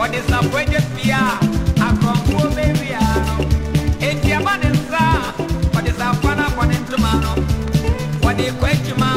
What is a fun up on it tomorrow? What is a question?